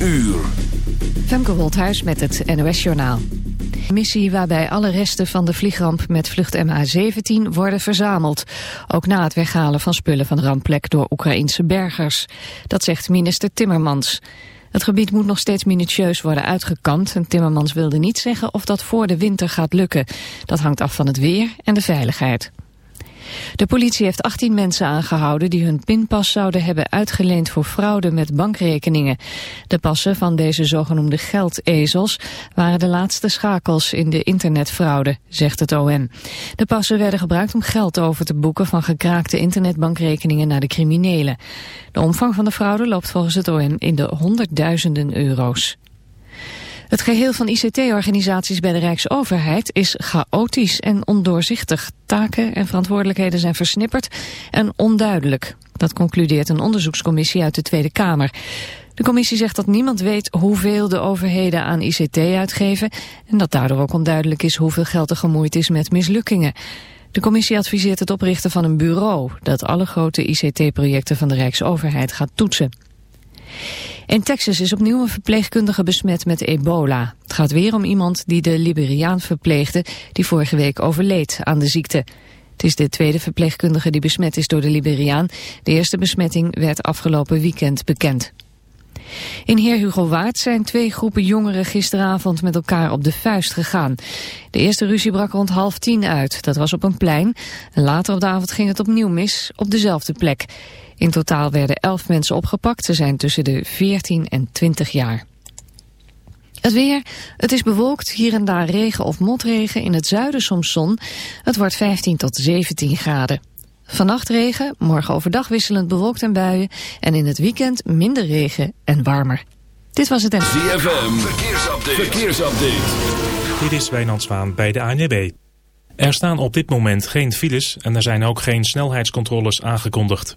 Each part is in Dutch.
uur. Femke Wolthuis met het NOS Journaal. Missie waarbij alle resten van de vliegramp met vlucht MH17 worden verzameld. Ook na het weghalen van spullen van de rampplek door Oekraïnse bergers. Dat zegt minister Timmermans. Het gebied moet nog steeds minutieus worden uitgekampt en Timmermans wilde niet zeggen of dat voor de winter gaat lukken. Dat hangt af van het weer en de veiligheid. De politie heeft 18 mensen aangehouden die hun pinpas zouden hebben uitgeleend voor fraude met bankrekeningen. De passen van deze zogenoemde geldezels waren de laatste schakels in de internetfraude, zegt het OM. De passen werden gebruikt om geld over te boeken van gekraakte internetbankrekeningen naar de criminelen. De omvang van de fraude loopt volgens het OM in de honderdduizenden euro's. Het geheel van ICT-organisaties bij de Rijksoverheid is chaotisch en ondoorzichtig. Taken en verantwoordelijkheden zijn versnipperd en onduidelijk. Dat concludeert een onderzoekscommissie uit de Tweede Kamer. De commissie zegt dat niemand weet hoeveel de overheden aan ICT uitgeven... en dat daardoor ook onduidelijk is hoeveel geld er gemoeid is met mislukkingen. De commissie adviseert het oprichten van een bureau... dat alle grote ICT-projecten van de Rijksoverheid gaat toetsen. In Texas is opnieuw een verpleegkundige besmet met ebola. Het gaat weer om iemand die de Liberiaan verpleegde... die vorige week overleed aan de ziekte. Het is de tweede verpleegkundige die besmet is door de Liberiaan. De eerste besmetting werd afgelopen weekend bekend. In Heer Hugo Waard zijn twee groepen jongeren gisteravond met elkaar op de vuist gegaan. De eerste ruzie brak rond half tien uit. Dat was op een plein. Later op de avond ging het opnieuw mis op dezelfde plek. In totaal werden elf mensen opgepakt. Ze zijn tussen de 14 en 20 jaar. Het weer, het is bewolkt, hier en daar regen of motregen, in het zuiden soms zon. Het wordt 15 tot 17 graden. Vannacht regen, morgen overdag wisselend bewolkt en buien... en in het weekend minder regen en warmer. Dit was het en... ZFM, verkeersupdate. verkeersupdate. Dit is Wijnand Zwaan bij de ANWB. Er staan op dit moment geen files en er zijn ook geen snelheidscontroles aangekondigd.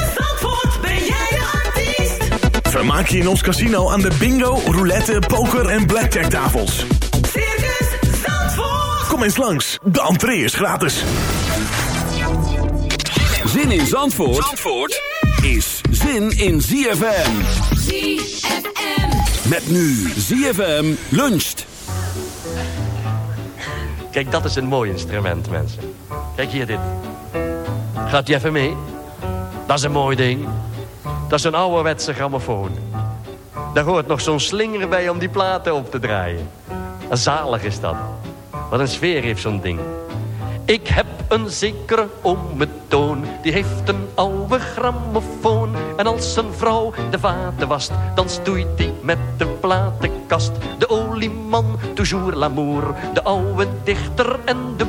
Vermaak je in ons casino aan de bingo, roulette, poker en blackjack tafels. Circus Zandvoort. Kom eens langs, de entree is gratis. Zin in Zandvoort, Zandvoort is zin in ZFM. ZFM. Met nu ZFM luncht. Kijk, dat is een mooi instrument, mensen. Kijk hier dit. Gaat je even mee? Dat is een mooi ding. Dat is een ouderwetse grammofoon. Daar hoort nog zo'n slinger bij om die platen op te draaien. En zalig is dat. Wat een sfeer heeft zo'n ding. Ik heb een zekere ome Toon, die heeft een oude grammofoon. En als een vrouw de vaten wast, dan stoeit die met de platenkast. De olieman, toujours l'amour, de oude dichter en de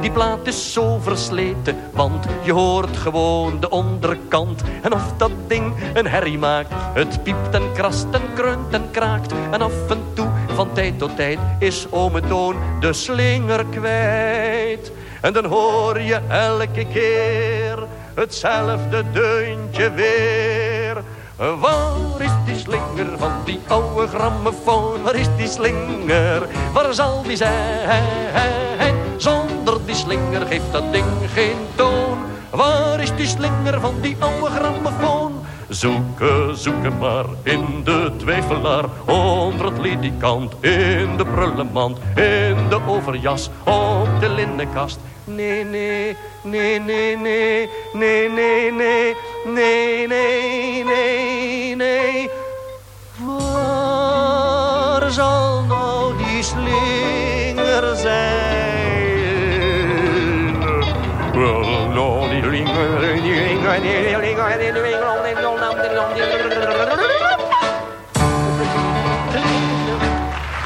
Die plaat is zo versleten, want je hoort gewoon de onderkant. En of dat ding een herrie maakt, het piept en krast en kreunt en kraakt. En af en toe, van tijd tot tijd, is ome Toon de slinger kwijt. En dan hoor je elke keer hetzelfde deuntje weer. Waar is slinger van die oude grammofoon? Waar is die slinger? Waar zal die zijn? Zonder die slinger geeft dat ding geen toon. Waar is die slinger van die oude grammofoon? Zoeken, zoeken maar in de twijfelaar, onder het ledikant, in de prullenmand, in de overjas, op de linnenkast. Nee, nee, nee, nee, nee, nee, nee, nee, nee, nee, nee, nee. Zal nou die slinger zijn? Wel, nou, die slinger, die slinger, die slinger, die slinger,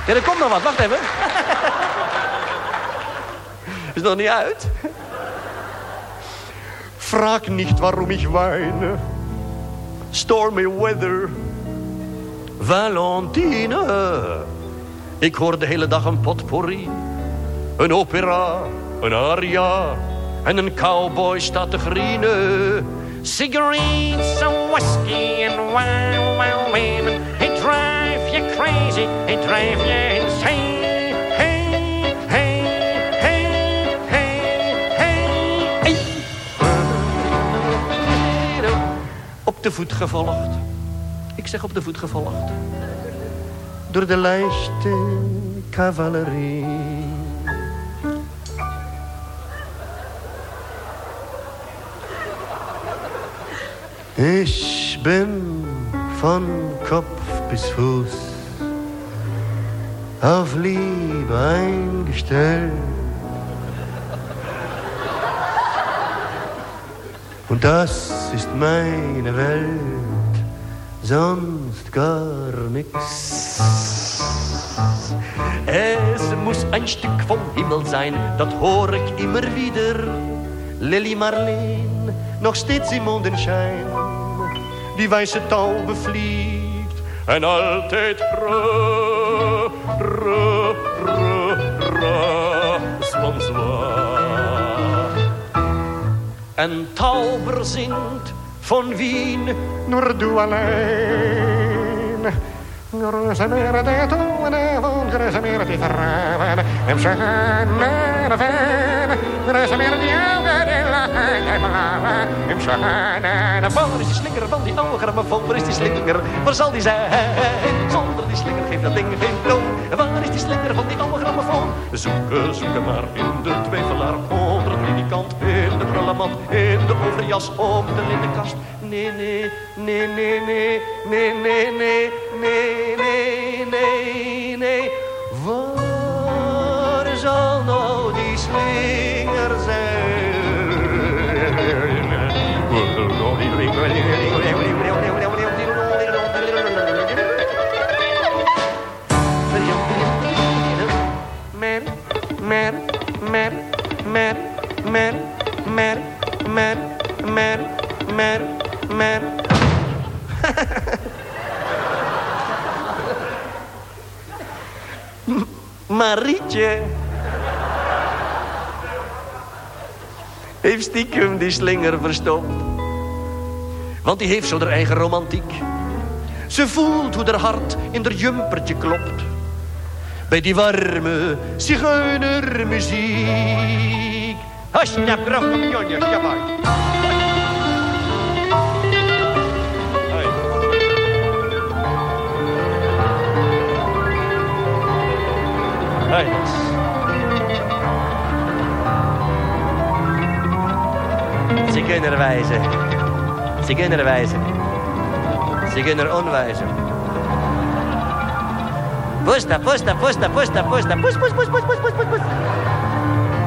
Ja, er komt nog wat. Wacht even. Is nog niet uit? Frag niet waarom ik weine. Stormy weather. Valentine. Ik hoor de hele dag een potpourri. Een opera, een aria. En een cowboy staat te grienen. Cigarettes, some whiskey and wild, wild women. Drive you crazy, it drive you insane. Hey, hey, hey, hey, hey, hey. Op de voet gevolgd. Ik zeg op de voet gevolgd. Door de lijste cavalerie. Ich bin von Kopf bis Fuß auf Liebe eingestellt. Und das ist meine Welt, sonst gar nichts. Es muss ein Stück vom Himmel sein, das hoor ik immer wieder. Lily Marleen, nog steeds im Mondenschein. Die wijze taube vliegt en altijd pra, pra, pra, pra, zwan. En Tauber von Wien nur du allein. Große Meere der Tone und große die Frauen im schönen Wein. Große Meere die Augen die lachen Blauen im schönen Wein. Waar is die slinger van die ogen? vol. waar is die slinger? Waar zal die zijn? Zonder die slinger geeft dat ding geen toon. Waar is die slinger van die ogen? Zoeken, zoeken maar in de twijfelaar onder prullenmand, in de overjas, op de linnenkast. Nee, nee, nee, nee, nee, nee, nee, nee, nee, nee, nee, nee. Waar zal nou die slinger zijn? Mer, mer, mer, mer, Marietje. Heeft stiekem die slinger verstopt. Want die heeft zo eigen romantiek. Ze voelt hoe haar hart in haar jumpertje klopt. Bij die warme zigeunermuziek. Hasja, krach, jonje, ja Nederlands. Ze kunnen wijzen. Ze kunnen wijzen. Ze kunnen onwijzen. Pusta, pusta, pusta, pusta, pusta. Pus, pus, pus, pus, pus, pus, pus, pus.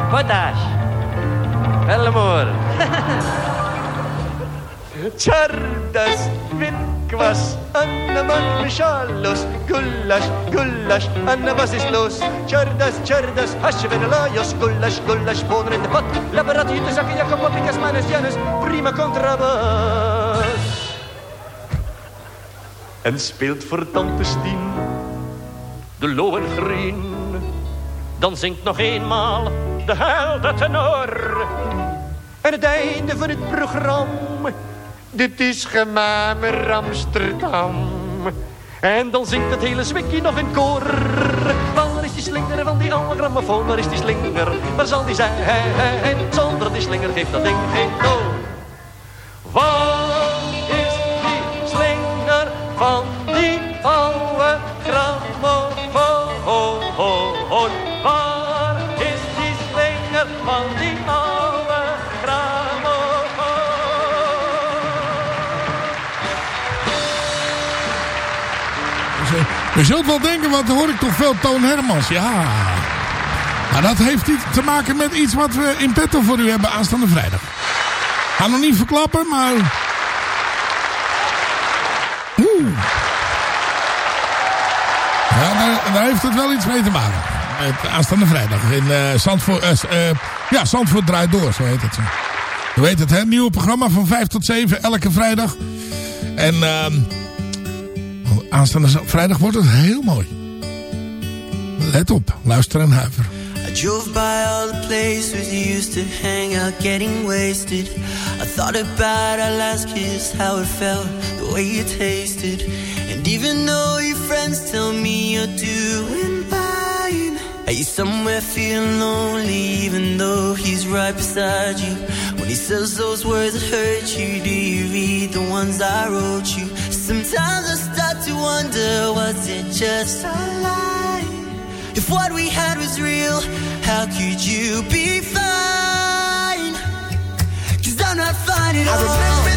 Potash. Elmoer. Czardas, winkwas. Anna man mich alles, Gulasch, Gulasch, Anna was ist los? Tschardas, Tschardas, Hasche wenn er laios, Gulasch, Gulasch, Bohnen in der Pott, Laborat, Jüte, Sacke, Jakob, Pikas, Manes, Janes, Prima, contrabas En speelt voor Tante Stien, de Lohengrin, dan zingt nog eenmaal de helde tenor. En het einde van het programma, dit is gemamer Amsterdam. En dan zingt het hele zwikkie nog in koor. Waar is die slinger van die oude grammofoon? Waar is die slinger? Waar zal die zijn? Zonder die slinger geeft dat ding geen toon. Waar is die slinger van die oude grammofoon? Waar is die slinger van Je zult wel denken, wat hoor ik toch veel Toon Hermans. Ja. Maar dat heeft iets te maken met iets wat we in petto voor u hebben aanstaande vrijdag. Ga nog niet verklappen, maar... Oeh. Ja, daar, heeft het wel iets mee te maken. Met aanstaande vrijdag. In eh Zandvoort, eh, eh, ja, Zandvoort draait door, zo heet het. U weet het, hè? Nieuwe programma van 5 tot 7, elke vrijdag. En ehm aanstaande vrijdag wordt het heel mooi. Let op, luister en huiver. I drove by all the places you used to hang out, getting wasted. I thought about our last kiss, how it felt, the way it tasted. And even though your friends tell me you're doing fine, are you somewhere feeling lonely, even though he's right beside you? When he says those words that hurt you, do you read the ones I wrote you? Sometimes I start to wonder, was it just a lie? If what we had was real, how could you be fine? Cause I'm not fine at all. I remember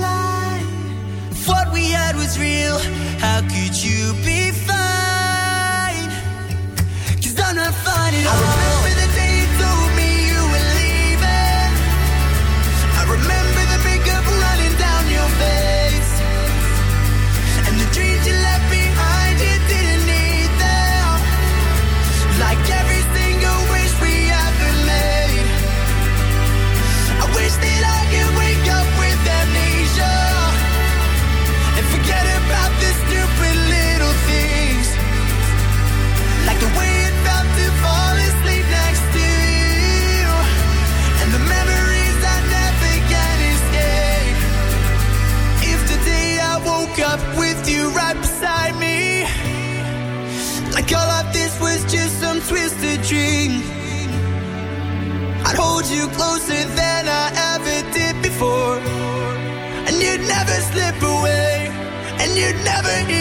was real, how could you be fine? Cause I'm not fine at all. never knew.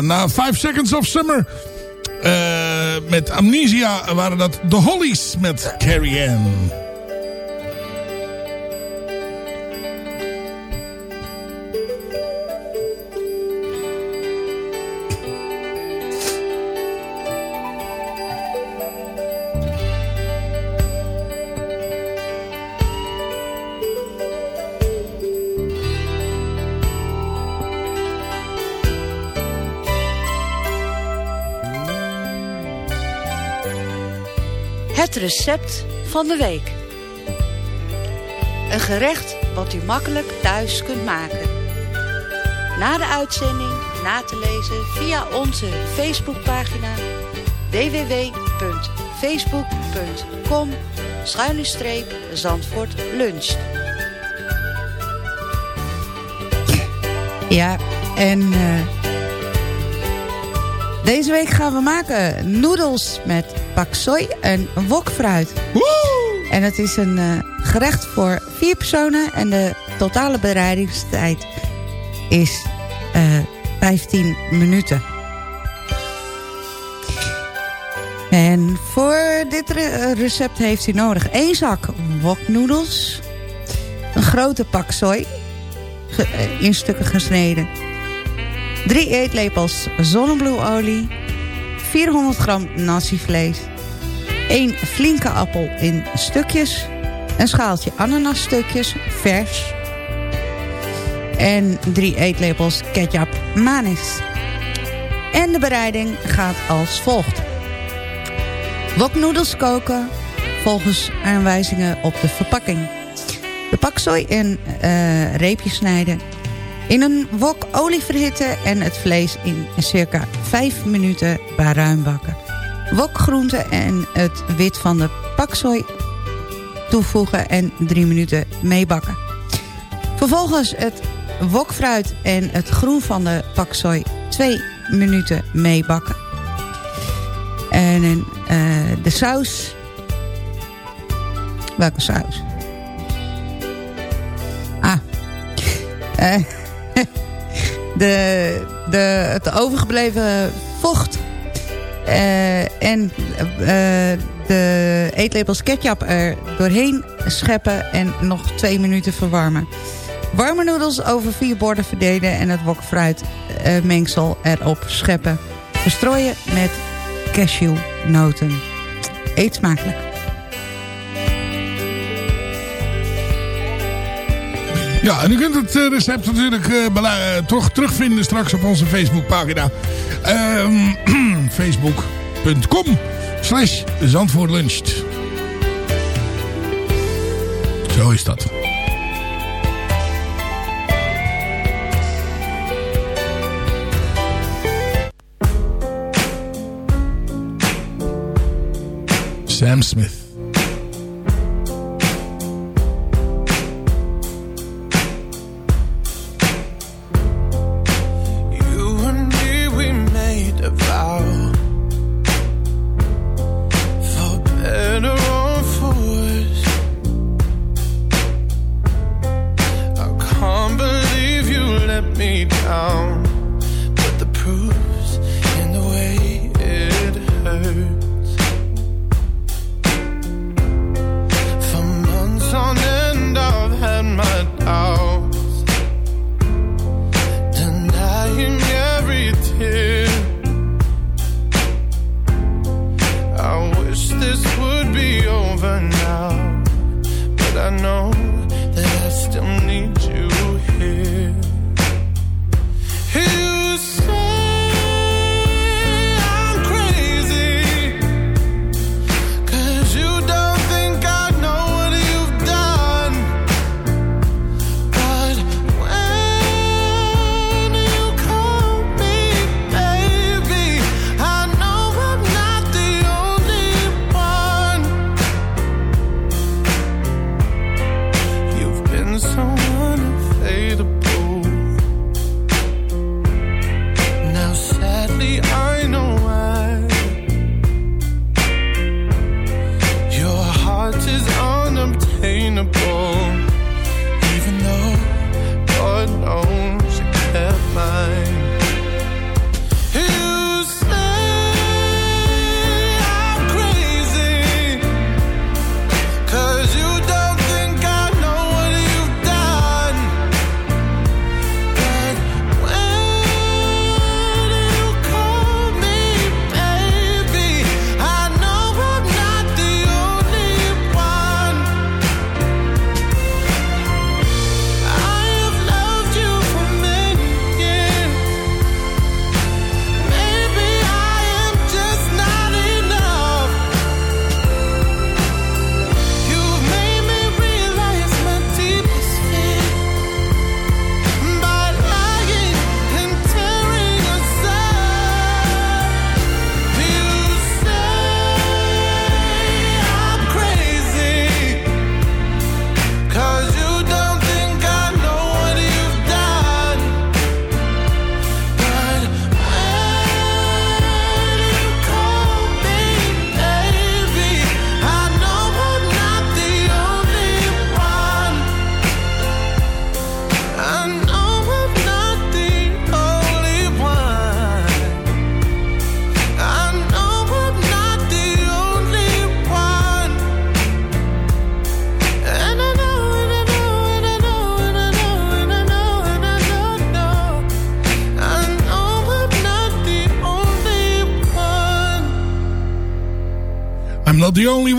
Na 5 Seconds of Summer. eh, met Amnesia waren dat de Hollies met Carrie Ann. Recept van de week. Een gerecht wat u makkelijk thuis kunt maken. Na de uitzending na te lezen via onze Facebookpagina www.facebook.com Zandvoort luncht. Ja, en eh, deze week gaan we maken noedels met paksoi en wokfruit. En het is een eh, gerecht voor vier personen en de totale bereidingstijd is eh 15 minuten. En voor dit re- recept heeft u nodig één zak woknoedels, een grote paksoi, eh, in stukken gesneden. 3 eetlepels zonnebloemolie. 400 gram nasi-vlees. 1 flinke appel in stukjes. Een schaaltje ananasstukjes, vers. En 3 eetlepels ketchup manis. En de bereiding gaat als volgt. Woknoedels koken volgens aanwijzingen op de verpakking. De paksoi in eh, reepjes snijden. In een wok olie verhitten en het vlees in circa 5 minuten baruim bakken. Wokgroenten en het wit van de paksoi toevoegen en 3 minuten meebakken. Vervolgens het wokfruit en het groen van de paksoi 2 minuten meebakken. En eh, de saus... Welke saus? Ah. Eh, de, de, het overgebleven vocht eh, en eh, de eetlepels ketchup er doorheen scheppen en nog twee minuten verwarmen. Warme noedels over vier borden verdelen en het wokfruit eh, mengsel erop scheppen. Verstrooien met cashewnoten. Eet smakelijk. Ja, en u kunt het eh, recept natuurlijk eh, eh, toch terugvinden straks op onze Facebookpagina. Ehm Facebook.com slash Zandvoortluncht. Zo is dat. Sam Smith.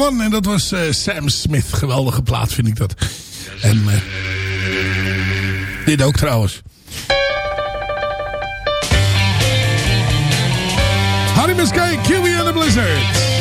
En dat was eh, Sam Smith. Geweldige plaat vind ik dat. En eh, dit ook trouwens. Harry Muskay, Kiwi and the Blizzards.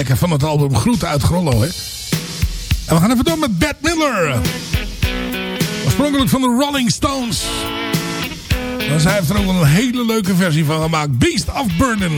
lekker van het album Groeten uit Grollo. Hè? En we gaan even door met Bad Miller. Oorspronkelijk van de Rolling Stones. En zij heeft er ook een hele leuke versie van gemaakt. Beast of Burden.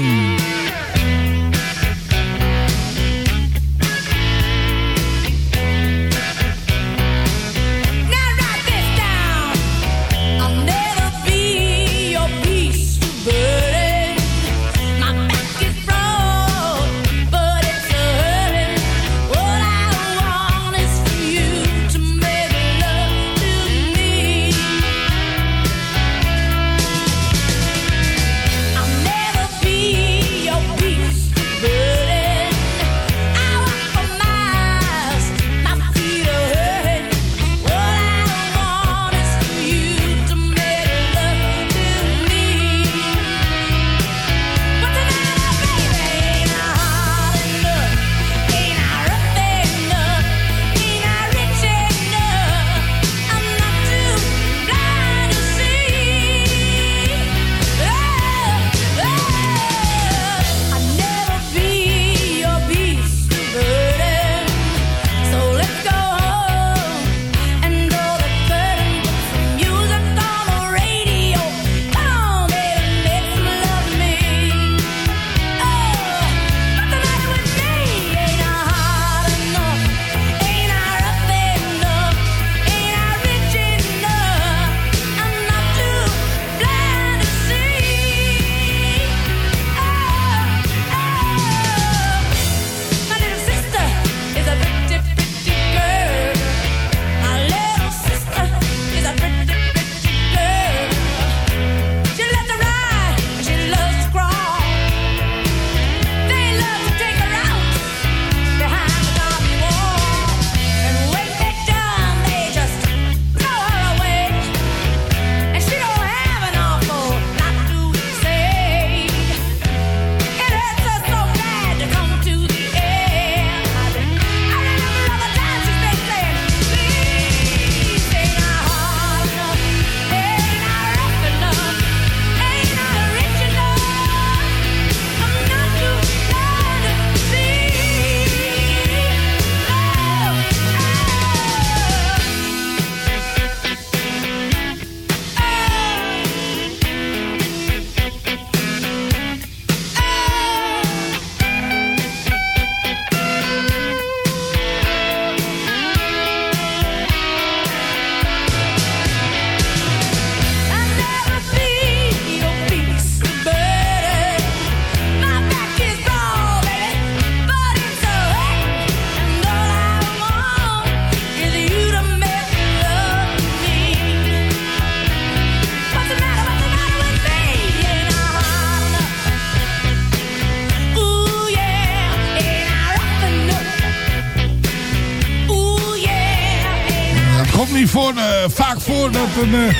Dat een eh,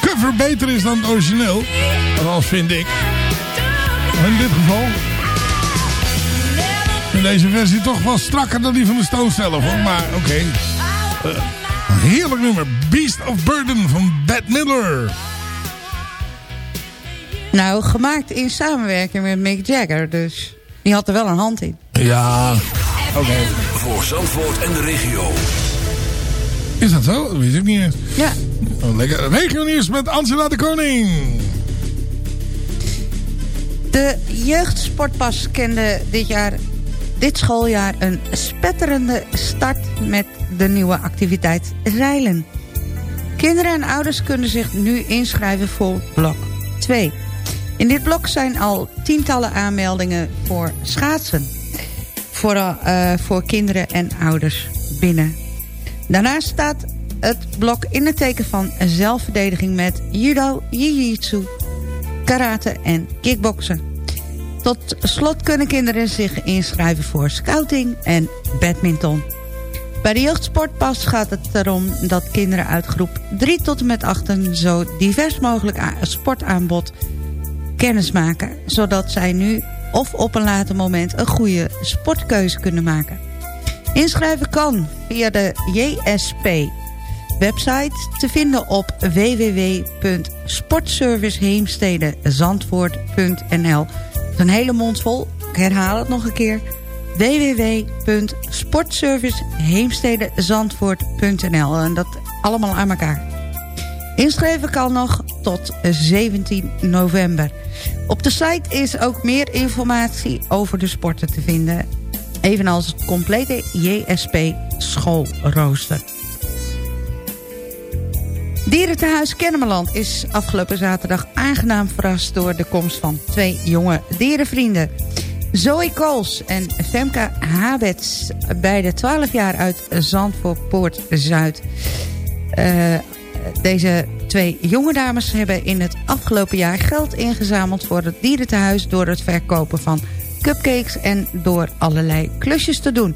cover beter is dan het origineel. Althans vind ik. Maar in dit geval... In deze versie toch wel strakker dan die van de Stones zelf. Hoor. Maar oké. Eh, een heerlijk nummer. Beast of Burden van Bette Miller. Nou, gemaakt in samenwerking met Mick Jagger. Dus die had er wel een hand in. Ja, oké. Voor Zandvoort en de regio. Is dat zo? Dat wist ik niet eens. Ja. Oh, lekker. Regionieuws met Angela de Koning. De jeugdsportpas kende dit, jaar, dit schooljaar een spetterende start met de nieuwe activiteit zeilen. Kinderen en ouders kunnen zich nu inschrijven voor blok 2. In dit blok zijn al tientallen aanmeldingen voor schaatsen. Vooral eh, voor kinderen en ouders binnen. Daarnaast staat het blok in het teken van zelfverdediging met judo, jiu-jitsu, karate en kickboksen. Tot slot kunnen kinderen zich inschrijven voor scouting en badminton. Bij de jeugdsportpas gaat het erom dat kinderen uit groep 3 tot en met 8 een zo divers mogelijk sportaanbod kennis maken. Zodat zij nu of op een later moment een goede sportkeuze kunnen maken. Inschrijven kan via de JSP website te vinden op www.sportserviceheemstedenzandvoort.nl een hele mond vol. Ik herhaal het nog een keer. www.sportserviceheemstedenzandvoort.nl En dat allemaal aan elkaar. Inschrijven kan nog tot 17 november. Op de site is ook meer informatie over de sporten te vinden. Evenals het complete JSP schoolrooster. Dierentehuis Kennemerland is afgelopen zaterdag aangenaam verrast... door de komst van twee jonge dierenvrienden. Zoe Kools en Femke Habets, beide 12 jaar uit Zandvoort Zuid. Eh, deze twee jonge dames hebben in het afgelopen jaar geld ingezameld... voor het dierentehuis door het verkopen van cupcakes... en door allerlei klusjes te doen.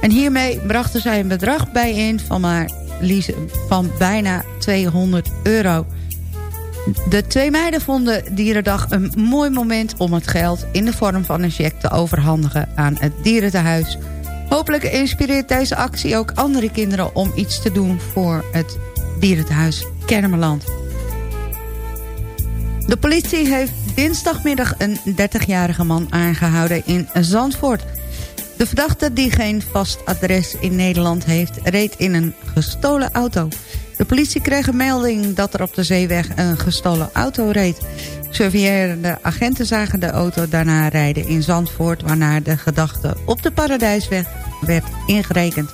En hiermee brachten zij een bedrag bijeen van maar liefst van bijna 200 euro. De twee meiden vonden Dierendag een mooi moment om het geld... in de vorm van een cheque te overhandigen aan het dierentehuis. Hopelijk inspireert deze actie ook andere kinderen... om iets te doen voor het dierentehuis Kennemerland. De politie heeft dinsdagmiddag een 30-jarige man aangehouden in Zandvoort... De verdachte, die geen vast adres in Nederland heeft... reed in een gestolen auto. De politie kreeg een melding dat er op de zeeweg een gestolen auto reed. Surveillerende agenten zagen de auto daarna rijden in Zandvoort... waarna de gedachte op de Paradijsweg werd ingerekend.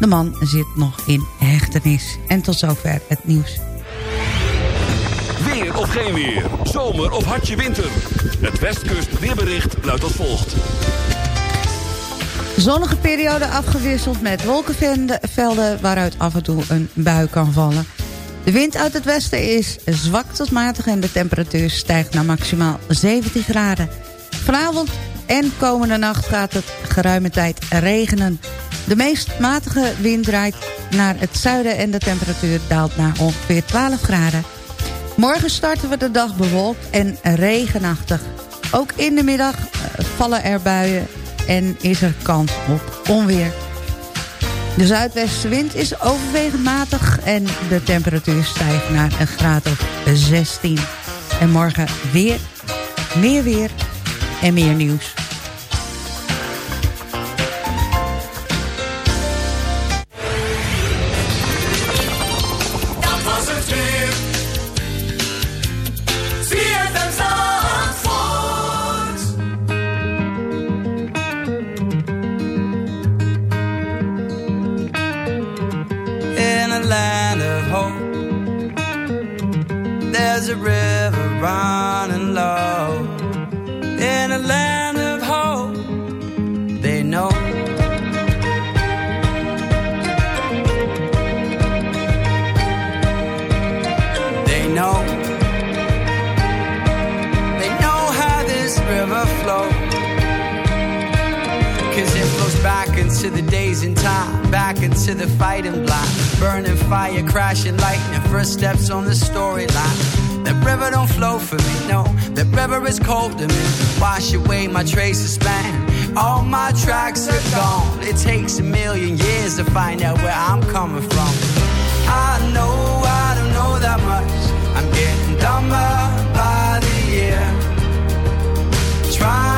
De man zit nog in hechtenis. En tot zover het nieuws. Weer of geen weer. Zomer of hartje winter. Het Westkust weerbericht luidt als volgt. Zonnige periode afgewisseld met wolkenvelden waaruit af en toe een bui kan vallen. De wind uit het westen is zwak tot matig en de temperatuur stijgt naar maximaal 17 graden. Vanavond en komende nacht gaat het geruime tijd regenen. De meest matige wind draait naar het zuiden en de temperatuur daalt naar ongeveer 12 graden. Morgen starten we de dag bewolkt en regenachtig. Ook in de middag eh, vallen er buien en is er kans op onweer. De zuidwestenwind is overwegend matig en de temperatuur stijgt naar een graad of 16. En morgen weer, meer weer en meer nieuws. The fighting blind. Burning fire, crashing lightning, first steps on the storyline. That river don't flow for me, no. That river is cold to me. Wash away my traces span. All my tracks are gone. It takes a million years to find out where I'm coming from. I know I don't know that much. I'm getting dumber by the year. Trying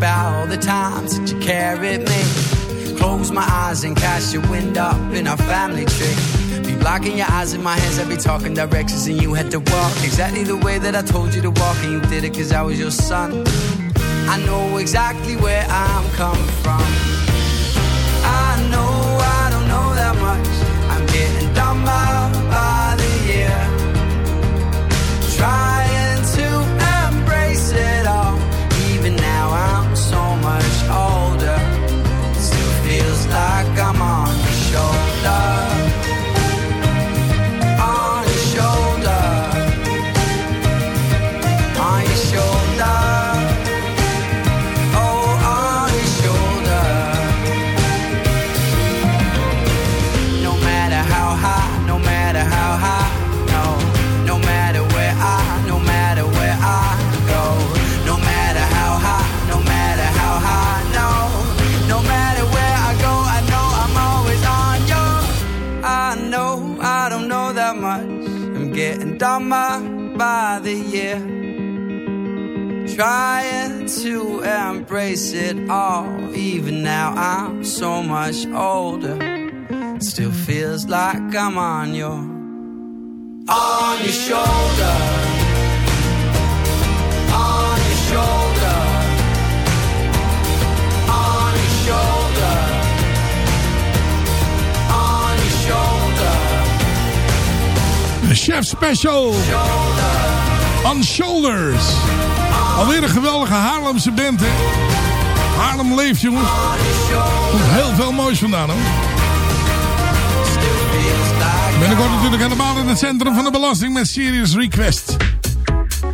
about all the times that you carried me. Close my eyes and cast your wind up in our family tree. Be blocking your eyes in my hands, I'd be talking directions and you had to walk exactly the way that I told you to walk, and you did it cause I was your son. I know exactly where I'm coming from. Embrace it all. Even now, I'm so much older. Still feels like I'm on your on your shoulder. On your shoulder. On your shoulder. On your shoulder. De chef special. On Shoulders. Alweer een geweldige Haarlemse band, hè? Haarlem leeft, jongens. Komt heel veel moois vandaan, hoor. Binnenkort natuurlijk helemaal in het centrum van de belasting met Serious Request.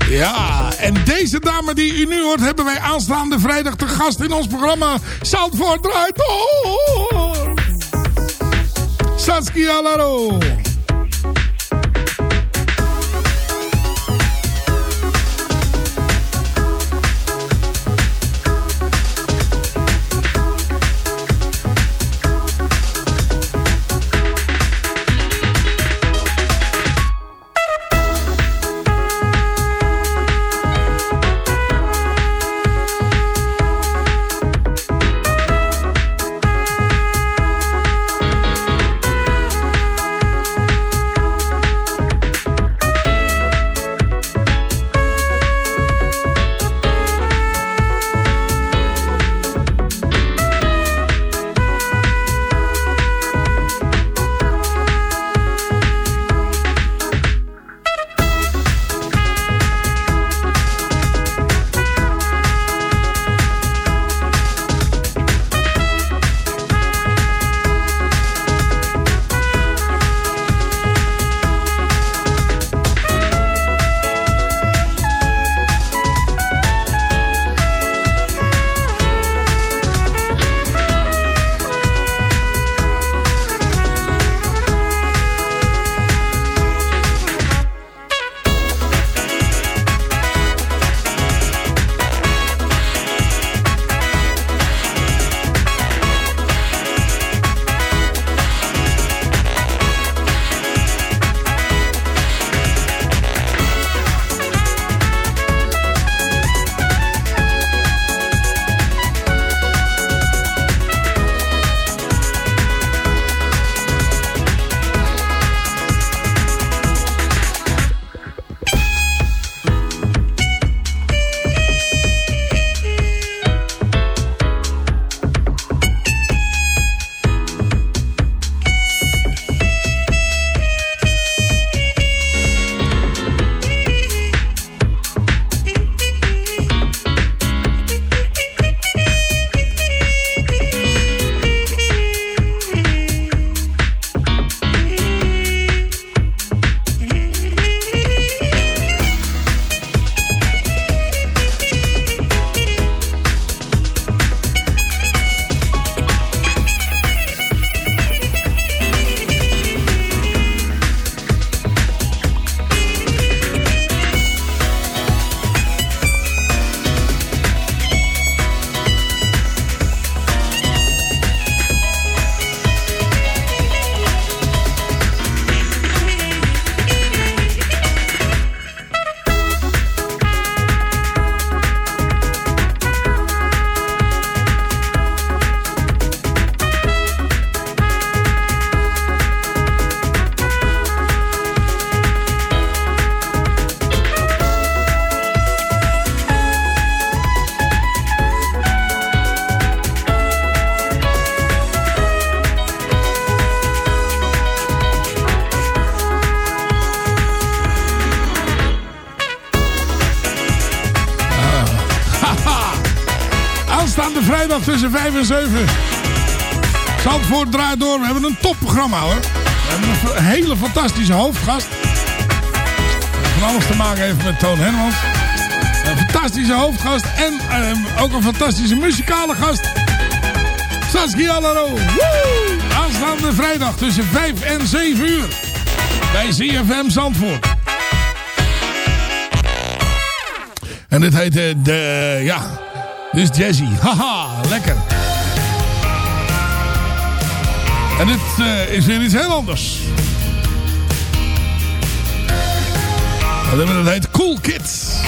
Ja, en deze dame die u nu hoort... hebben wij aanstaande vrijdag te gast in ons programma... Zandvoort draait door! Saskia Laro. Tussen 5 en 7. Zandvoort draait door. We hebben een topprogramma hoor. We hebben een hele fantastische hoofdgast. Van alles te maken heeft met Toon Hermans. Een fantastische hoofdgast. En ehm, ook een fantastische muzikale gast. Saskia Laro. Woe! Aanstaande vrijdag tussen 5 en 7 uur. Bij ZFM Zandvoort. En dit heet eh, de... Ja, dus jazzy. Haha, lekker. En dit eh, is weer iets heel anders. Het heet Cool Kids.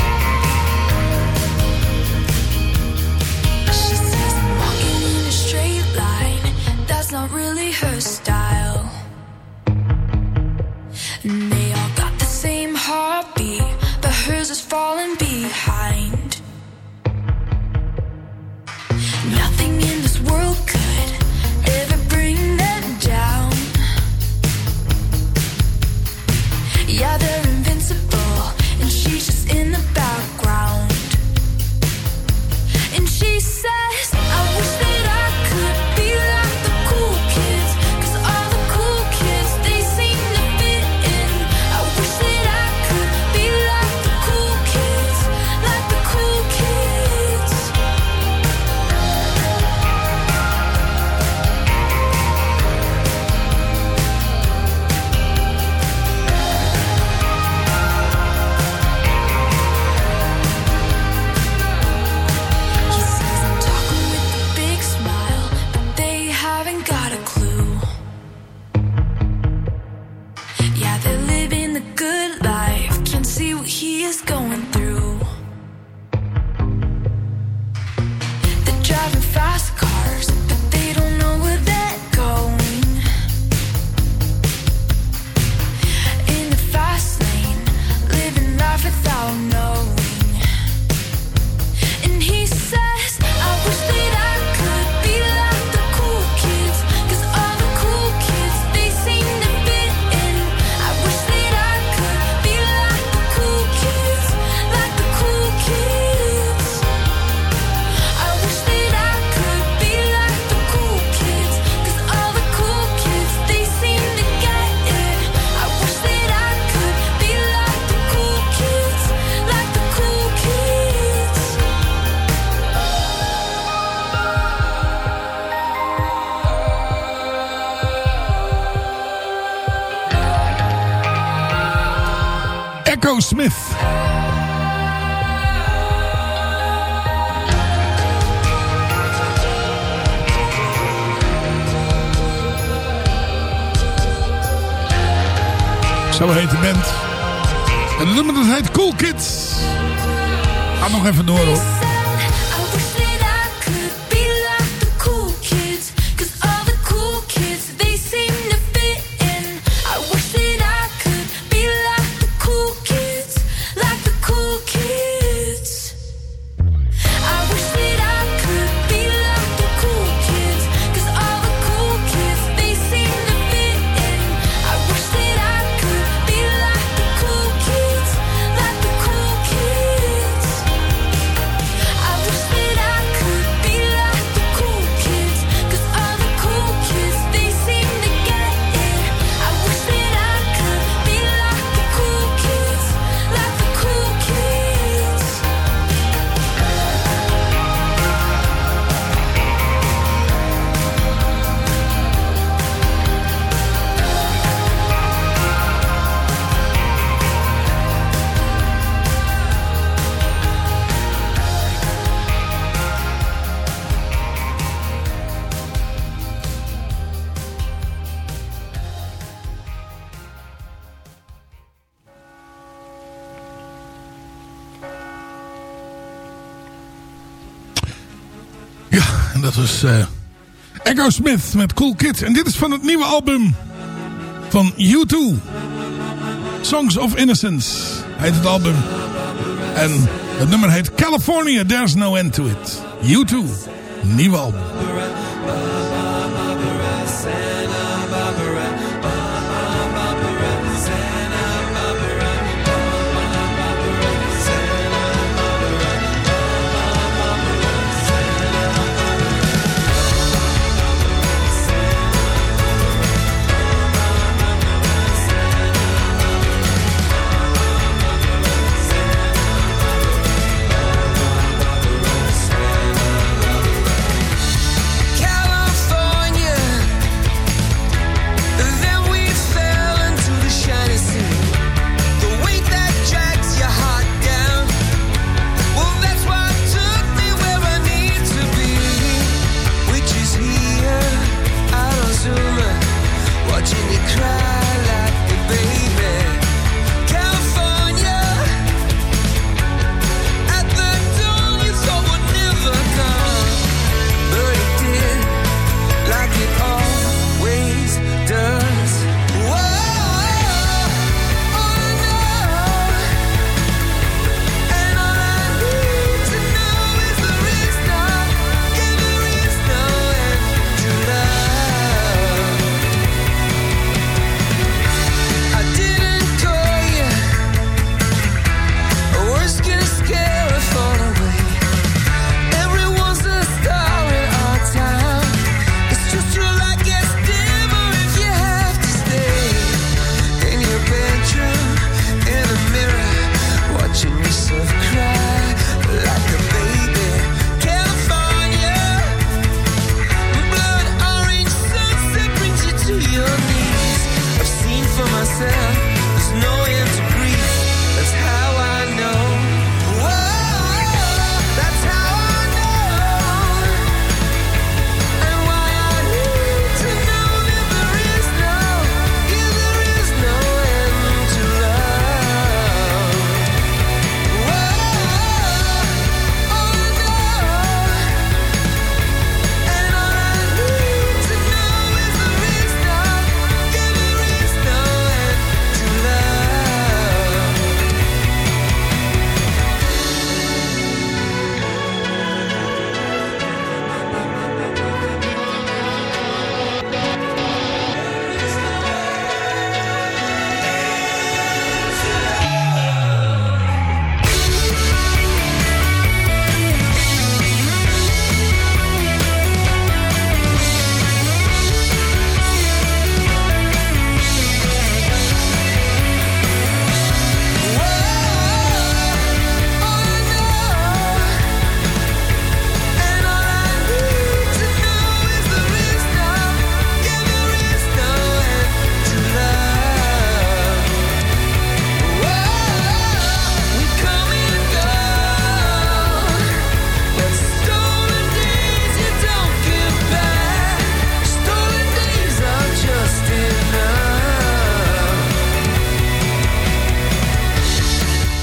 Zo heet de band. En de nummer dat heet Cool Kids. Ga nog even door hoor. dat was eh, Echo Smith met Cool Kid. En dit is van het nieuwe album van U2. Songs of Innocence heet het album. En het nummer heet California, There's No End To It. U2, nieuw album.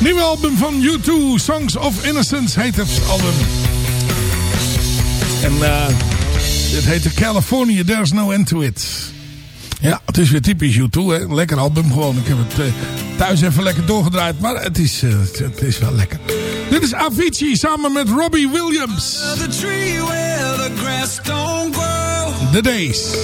Nieuwe album van U2, Songs of Innocence heet het album. En eh dit heet de California, There's No End to It. Ja, het is weer typisch U2, hè. Lekker album gewoon. Ik heb het eh, thuis even lekker doorgedraaid, maar het is, eh, het, het is wel lekker. Dit is Avicii samen met Robbie Williams. The tree where the grass don't grow. The Days.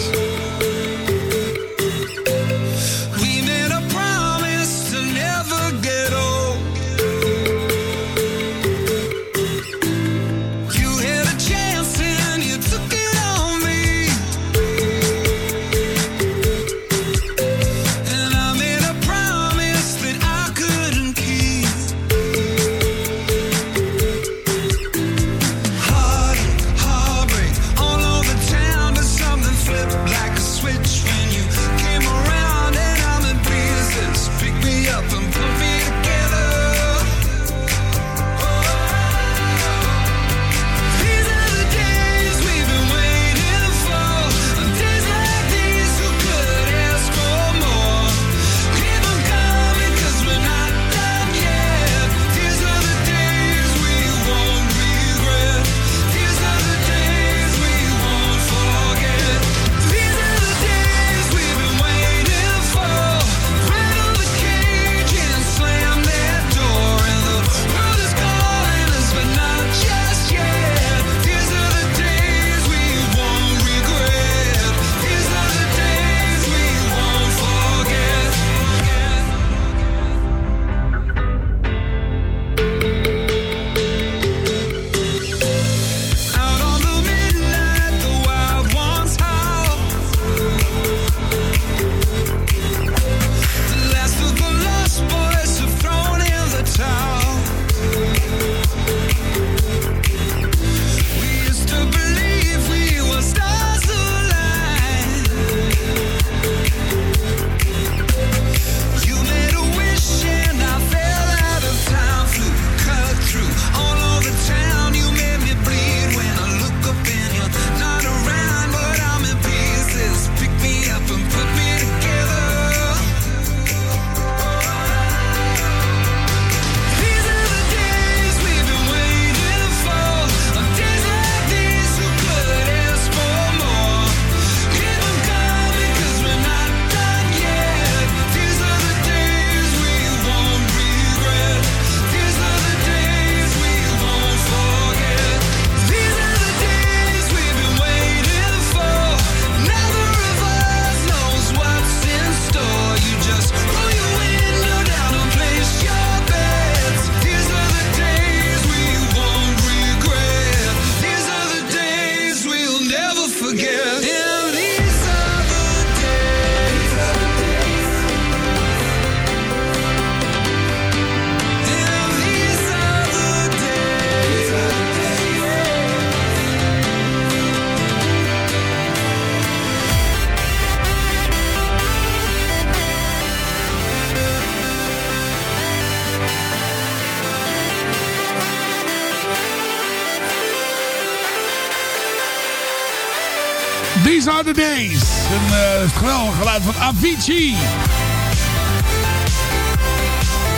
Van Avicii.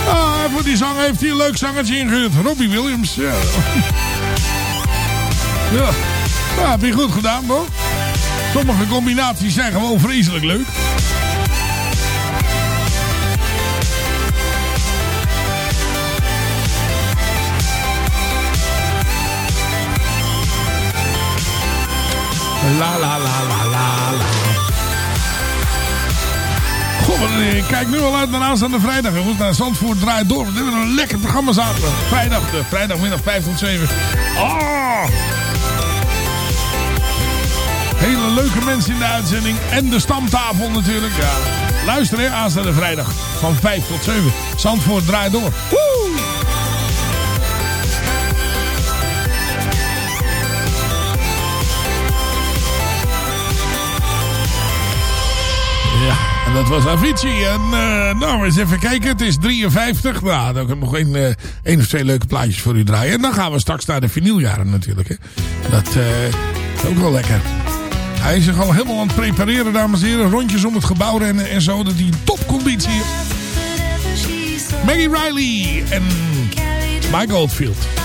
Ah, voor die zang heeft hij een leuk zangertje ingehuurd. Robbie Williams. Ja. ja. Heb je goed gedaan, toch? Sommige combinaties zijn gewoon vreselijk leuk. La la la la Goh, ik kijk nu al uit naar aanstaande vrijdag. jongens. naar Zandvoort draait door. We hebben een lekker programma zaterdag. Vrijdag, de vrijdagmiddag 5 tot 7. Oh! Hele leuke mensen in de uitzending. En de stamtafel natuurlijk. Ja. Luister hè, aanstaande vrijdag van 5 tot 7. Zandvoort draait door. Woe! Dat was Avicii. En eh, nou, eens even kijken. Het is 53. Nou, dan heb ik nog één, eh, één of twee leuke plaatjes voor u draaien. En dan gaan we straks naar de vinyljaren natuurlijk. Hè. Dat eh, is ook wel lekker. Hij is zich al helemaal aan het prepareren, dames en heren. Rondjes om het gebouw rennen en zo. Dat hij in topconditie is. Maggie Riley en Mike Oldfield.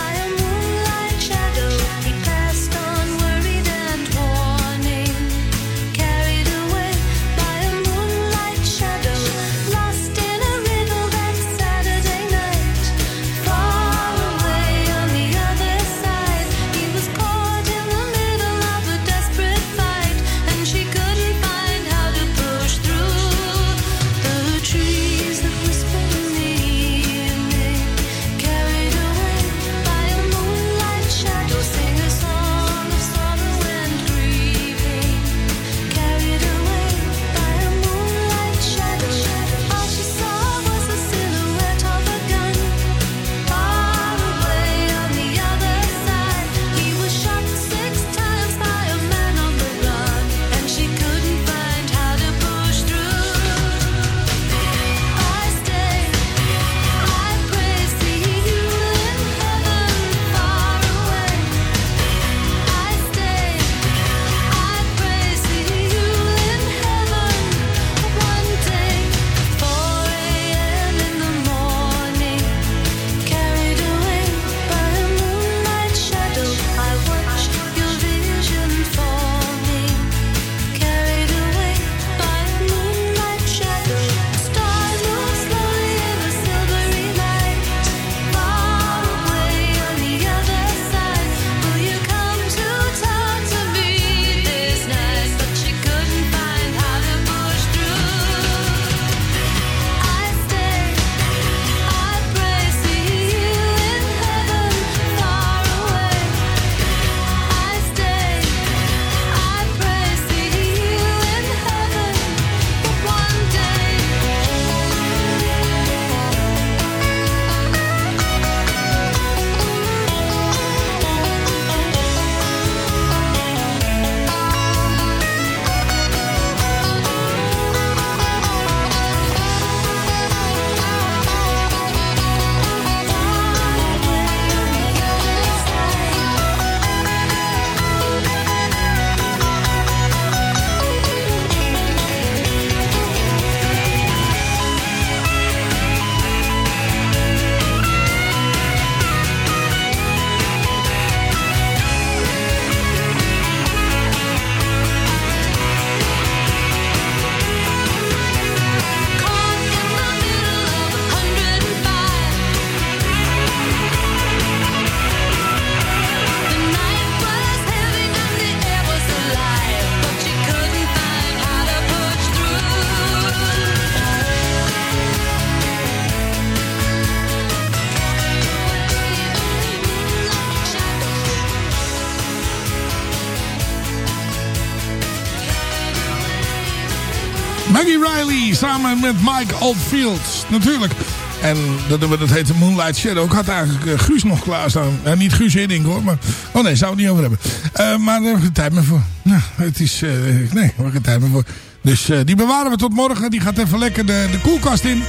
Mike Oldfield. Natuurlijk. En dat, dat heet de Moonlight Shadow. Ik had eigenlijk eh, Guus nog klaarstaan. Uh, niet Guus Hiddink hoor. Maar, oh nee, zou het niet over hebben. Eh, maar daar heb ik geen tijd meer voor. Nou, het is... eh, nee, daar heb ik geen tijd meer voor. Dus eh, die bewaren we tot morgen. Die gaat even lekker de, de koelkast in.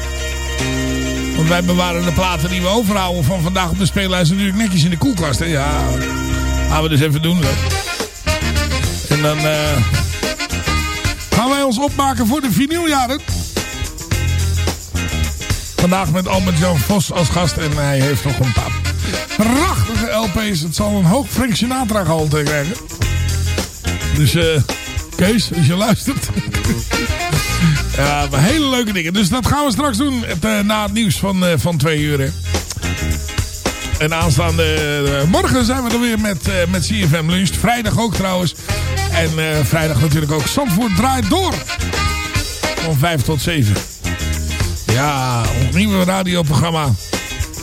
Want wij bewaren de platen die we overhouden van vandaag op de speellijst natuurlijk netjes in de koelkast. Hè? Ja, gaan we dus even doen. En dan eh, gaan wij ons opmaken voor de vinyljaren. Vandaag met Albert Jan Vos als gast. En hij heeft nog een paar prachtige LP's. Het zal een hoog Frank Sinatra gehalte krijgen. Dus eh Kees, als je luistert. ja, maar hele leuke dingen. Dus dat gaan we straks doen het, eh, na het nieuws van, eh, van twee uur. En aanstaande morgen zijn we er weer met, met CFM Lunch. Vrijdag ook trouwens. En vrijdag natuurlijk ook Zandvoort draait door. Van 5 tot 7. Ja, ons nieuwe radioprogramma.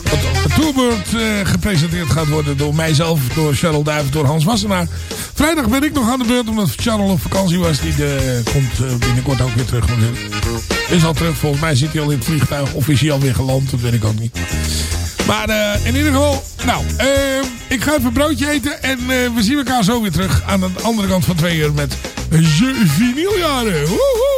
Wat op de Tourbeurt eh, gepresenteerd gaat worden door mijzelf, door Charles Duiven, door Hans Wassenaar. Vrijdag ben ik nog aan de beurt omdat Charles op vakantie was. Die eh, komt eh, binnenkort ook weer terug. Is al terug, volgens mij zit hij al in het vliegtuig. Of is hij alweer geland, dat weet ik ook niet. Maar in ieder geval, nou, ik ga even een broodje eten. En we zien elkaar zo weer terug aan de andere kant van twee uur met Je Vinyljaren. Woehoe!